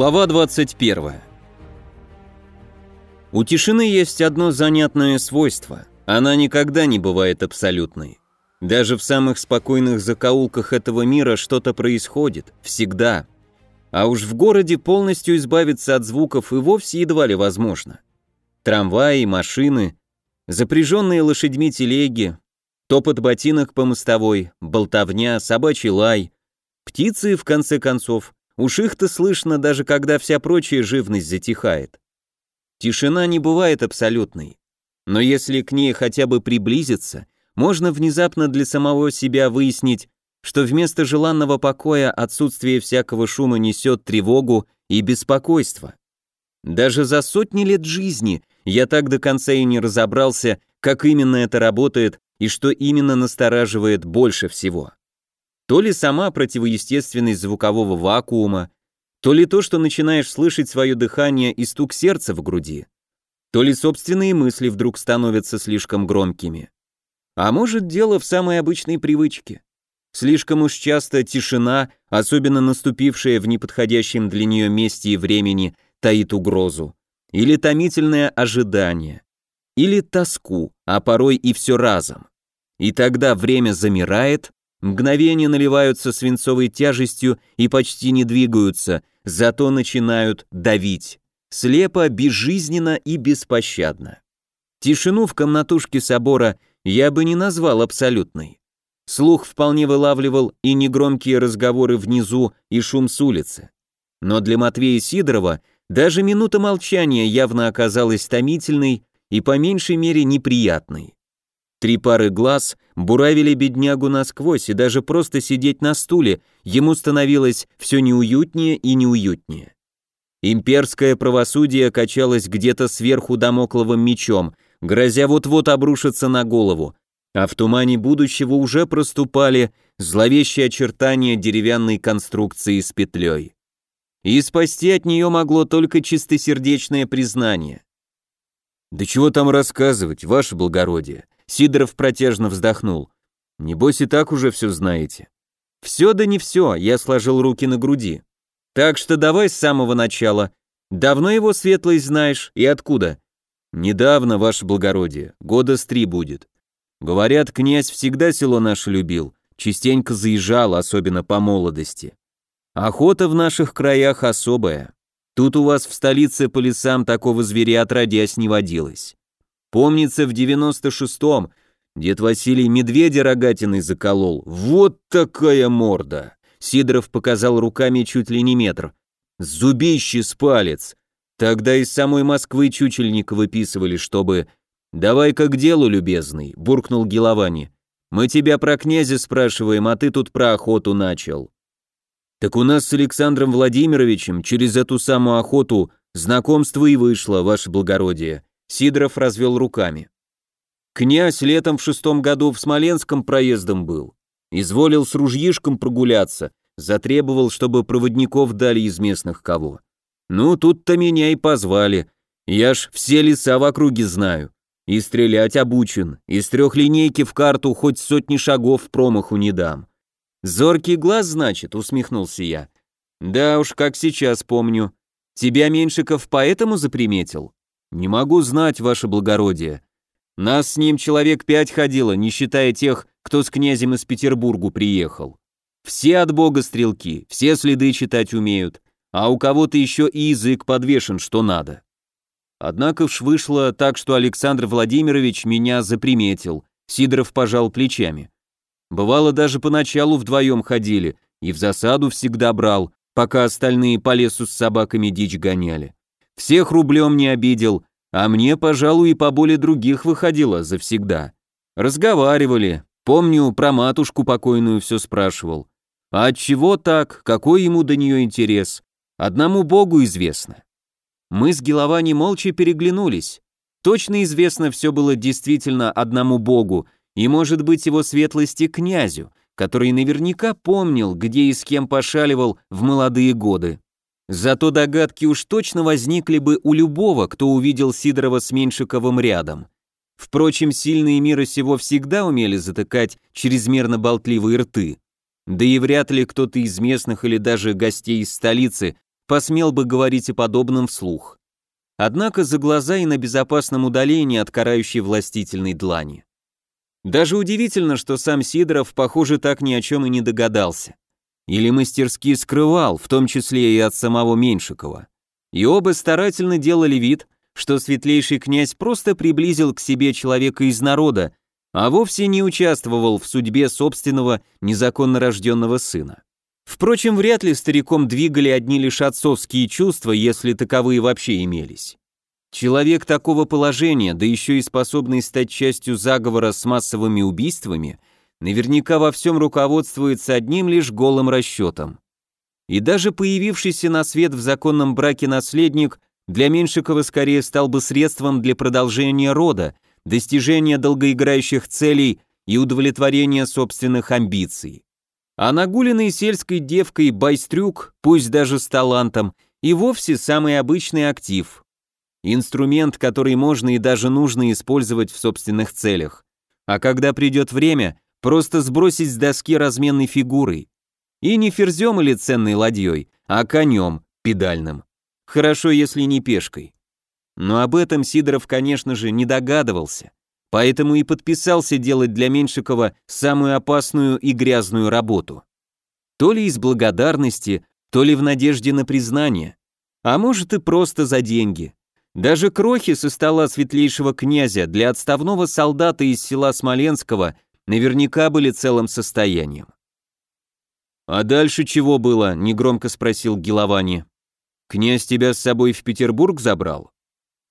Глава 21. У тишины есть одно занятное свойство. Она никогда не бывает абсолютной. Даже в самых спокойных закоулках этого мира что-то происходит, всегда. А уж в городе полностью избавиться от звуков и вовсе едва ли возможно. Трамваи, машины, запряженные лошадьми телеги, топот ботинок по мостовой, болтовня, собачий лай, птицы, в конце концов, уж их-то слышно, даже когда вся прочая живность затихает. Тишина не бывает абсолютной, но если к ней хотя бы приблизиться, можно внезапно для самого себя выяснить, что вместо желанного покоя отсутствие всякого шума несет тревогу и беспокойство. Даже за сотни лет жизни я так до конца и не разобрался, как именно это работает и что именно настораживает больше всего. То ли сама противоестественность звукового вакуума, то ли то, что начинаешь слышать свое дыхание и стук сердца в груди, то ли собственные мысли вдруг становятся слишком громкими. А может, дело в самой обычной привычке. Слишком уж часто тишина, особенно наступившая в неподходящем для нее месте и времени, таит угрозу. Или томительное ожидание. Или тоску, а порой и все разом. И тогда время замирает, мгновения наливаются свинцовой тяжестью и почти не двигаются, зато начинают давить. Слепо, безжизненно и беспощадно. Тишину в комнатушке собора я бы не назвал абсолютной. Слух вполне вылавливал и негромкие разговоры внизу, и шум с улицы. Но для Матвея Сидорова даже минута молчания явно оказалась томительной и по меньшей мере неприятной. Три пары глаз буравили беднягу насквозь, и даже просто сидеть на стуле ему становилось все неуютнее и неуютнее. Имперское правосудие качалось где-то сверху домокловым мечом, грозя вот-вот обрушиться на голову, а в тумане будущего уже проступали зловещие очертания деревянной конструкции с петлей. И спасти от нее могло только чистосердечное признание. «Да чего там рассказывать, ваше благородие?» Сидоров протяжно вздохнул. «Небось и так уже все знаете». «Все да не все», я сложил руки на груди. «Так что давай с самого начала. Давно его светлость знаешь и откуда?» «Недавно, ваше благородие, года с три будет. Говорят, князь всегда село наше любил, частенько заезжал, особенно по молодости. Охота в наших краях особая. Тут у вас в столице по лесам такого зверя отродясь не водилось. Помнится, в 96-м дед Василий медведя рогатиной заколол. Вот такая морда! Сидоров показал руками чуть ли не метр. Зубище с палец. Тогда из самой Москвы чучельника выписывали, чтобы... «Давай-ка к делу, любезный», — буркнул Геловани. «Мы тебя про князя спрашиваем, а ты тут про охоту начал». «Так у нас с Александром Владимировичем через эту самую охоту знакомство и вышло, ваше благородие», Сидоров развел руками. Князь летом в шестом году в Смоленском проездом был. Изволил с ружьишком прогуляться, затребовал, чтобы проводников дали из местных кого. Ну, тут-то меня и позвали. Я ж все леса в округе знаю. И стрелять обучен, из трехлинейки в карту хоть сотни шагов промаху не дам. «Зоркий глаз, значит?» — усмехнулся я. «Да уж, как сейчас помню. Тебя Меньшиков поэтому заприметил?» «Не могу знать, ваше благородие. Нас с ним человек пять ходило, не считая тех, кто с князем из Петербургу приехал. Все от бога стрелки, все следы читать умеют, а у кого-то еще и язык подвешен, что надо. Однако ж вышло так, что Александр Владимирович меня заприметил, Сидоров пожал плечами. Бывало, даже поначалу вдвоем ходили, и в засаду всегда брал, пока остальные по лесу с собаками дичь гоняли. Всех рублем не обидел, а мне, пожалуй, и по более других выходило завсегда. Разговаривали, помню, про матушку покойную все спрашивал. А чего так, какой ему до нее интерес? Одному Богу известно. Мы с Геловани молча переглянулись. Точно известно все было действительно одному Богу, и, может быть, его светлости князю, который наверняка помнил, где и с кем пошаливал в молодые годы. Зато догадки уж точно возникли бы у любого, кто увидел Сидорова с Меньшиковым рядом. Впрочем, сильные мира сего всегда умели затыкать чрезмерно болтливые рты. Да и вряд ли кто-то из местных или даже гостей из столицы посмел бы говорить о подобном вслух. Однако за глаза и на безопасном удалении от карающей властительной длани. Даже удивительно, что сам Сидоров, похоже, так ни о чем и не догадался. Или мастерски скрывал, в том числе и от самого Меньшикова. И оба старательно делали вид, что светлейший князь просто приблизил к себе человека из народа, а вовсе не участвовал в судьбе собственного незаконно рожденного сына. Впрочем, вряд ли стариком двигали одни лишь отцовские чувства, если таковые вообще имелись. Человек такого положения, да еще и способный стать частью заговора с массовыми убийствами, наверняка во всем руководствуется одним лишь голым расчетом. И даже появившийся на свет в законном браке наследник для Меньшикова скорее стал бы средством для продолжения рода, достижения долгоиграющих целей и удовлетворения собственных амбиций. А нагуленный сельской девкой байстрюк, пусть даже с талантом, и вовсе самый обычный актив, Инструмент, который можно и даже нужно использовать в собственных целях. А когда придет время, просто сбросить с доски разменной фигурой. И не ферзем или ценной ладьей, а конем, педальным. Хорошо, если не пешкой. Но об этом Сидоров, конечно же, не догадывался. Поэтому и подписался делать для Меньшикова самую опасную и грязную работу. То ли из благодарности, то ли в надежде на признание. А может и просто за деньги. Даже крохи со стола светлейшего князя для отставного солдата из села Смоленского наверняка были целым состоянием. «А дальше чего было?» — негромко спросил Геловани. «Князь тебя с собой в Петербург забрал?»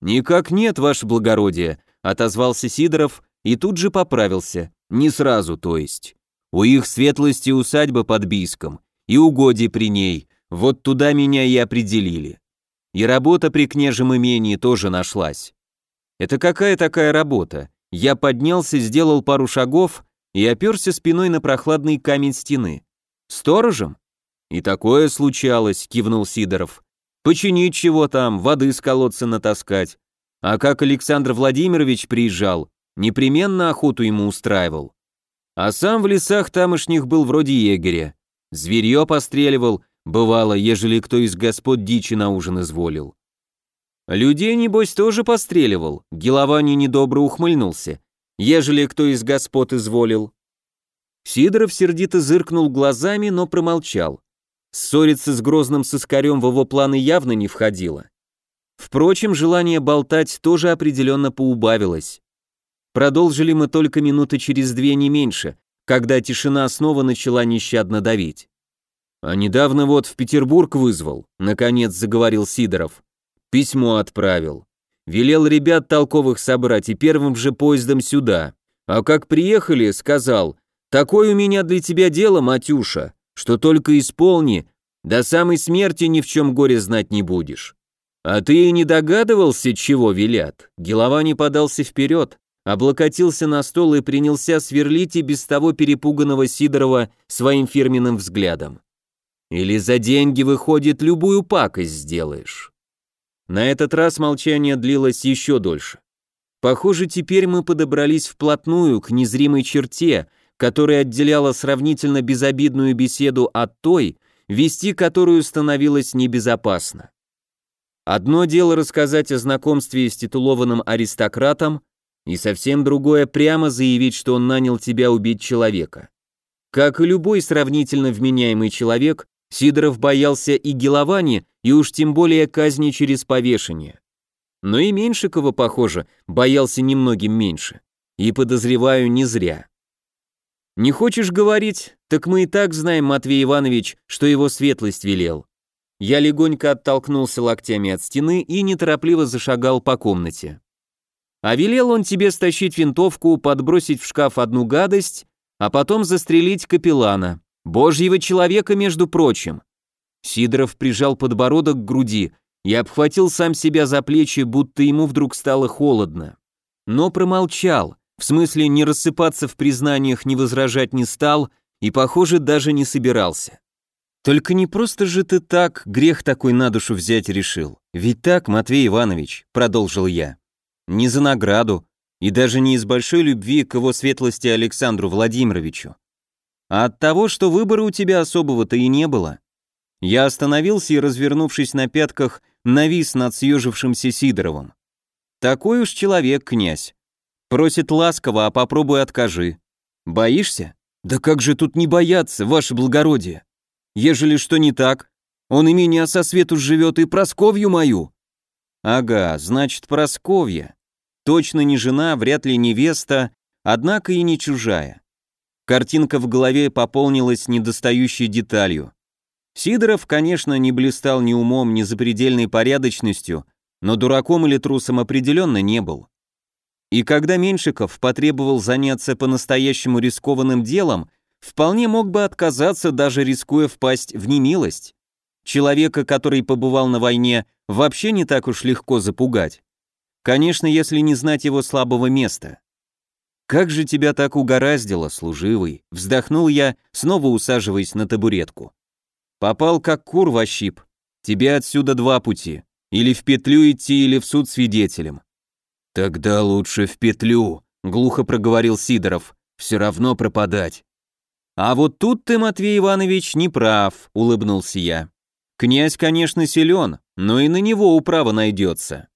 «Никак нет, ваше благородие», — отозвался Сидоров и тут же поправился. «Не сразу, то есть. У их светлости усадьба под Бийском, и угодье при ней, вот туда меня и определили. И работа при княжем имении тоже нашлась. Это какая такая работа? Я поднялся, сделал пару шагов и оперся спиной на прохладный камень стены. Сторожем? И такое случалось, кивнул Сидоров. Починить чего там, воды с колодца натаскать. А как Александр Владимирович приезжал, непременно охоту ему устраивал. А сам в лесах тамошних был вроде егеря. Зверье постреливал, Бывало, ежели кто из господ дичи на ужин изволил. Людей, небось, тоже постреливал. Геловани недобро ухмыльнулся. Ежели кто из господ изволил. Сидоров сердито зыркнул глазами, но промолчал. Ссориться с грозным соскарем в его планы явно не входило. Впрочем, желание болтать тоже определенно поубавилось. Продолжили мы только минуты через две не меньше, когда тишина снова начала нещадно давить. А недавно вот в Петербург вызвал, наконец заговорил Сидоров. Письмо отправил. Велел ребят толковых собрать и первым же поездом сюда. А как приехали, сказал, «Такое у меня для тебя дело, Матюша, что только исполни, до самой смерти ни в чем горе знать не будешь». «А ты и не догадывался, чего велят?» не подался вперед, облокотился на стол и принялся сверлить и без того перепуганного Сидорова своим фирменным взглядом. Или за деньги, выходит, любую пакость сделаешь. На этот раз молчание длилось еще дольше. Похоже, теперь мы подобрались вплотную к незримой черте, которая отделяла сравнительно безобидную беседу от той, вести которую становилось небезопасно. Одно дело рассказать о знакомстве с титулованным аристократом, и совсем другое прямо заявить, что он нанял тебя убить человека. Как и любой сравнительно вменяемый человек, Сидоров боялся и Геловани, и уж тем более казни через повешение. Но и Меньшикова, похоже, боялся немногим меньше. И, подозреваю, не зря. «Не хочешь говорить? Так мы и так знаем, Матвей Иванович, что его светлость велел». Я легонько оттолкнулся локтями от стены и неторопливо зашагал по комнате. А велел он тебе стащить винтовку, подбросить в шкаф одну гадость, а потом застрелить капеллана. Божьего человека, между прочим. Сидоров прижал подбородок к груди и обхватил сам себя за плечи, будто ему вдруг стало холодно. Но промолчал, в смысле не рассыпаться в признаниях, не возражать не стал и, похоже, даже не собирался. «Только не просто же ты так, грех такой на душу взять решил. Ведь так, Матвей Иванович», — продолжил я. «Не за награду, и даже не из большой любви к его светлости Александру Владимировичу, а от того, что выбора у тебя особого-то и не было. Я остановился и, развернувшись на пятках, навис над съежившимся Сидоровым. Такой уж человек, князь. Просит ласково, а попробуй откажи. Боишься? Да как же тут не бояться, ваше благородие? Ежели что не так, он и меня со свету живет, и Просковью мою. Ага, значит, Просковья. Точно не жена, вряд ли невеста, однако и не чужая. Картинка в голове пополнилась недостающей деталью. Сидоров, конечно, не блистал ни умом, ни запредельной порядочностью, но дураком или трусом определенно не был. И когда Меньшиков потребовал заняться по-настоящему рискованным делом, вполне мог бы отказаться, даже рискуя впасть в немилость. Человека, который побывал на войне, вообще не так уж легко запугать. Конечно, если не знать его слабого места. «Как же тебя так угораздило, служивый?» — вздохнул я, снова усаживаясь на табуретку. «Попал как кур во щип. Тебе отсюда два пути. Или в петлю идти, или в суд свидетелем». «Тогда лучше в петлю», — глухо проговорил Сидоров. «Все равно пропадать». «А вот тут ты, Матвей Иванович, не прав», — улыбнулся я. «Князь, конечно, силен, но и на него управа найдется.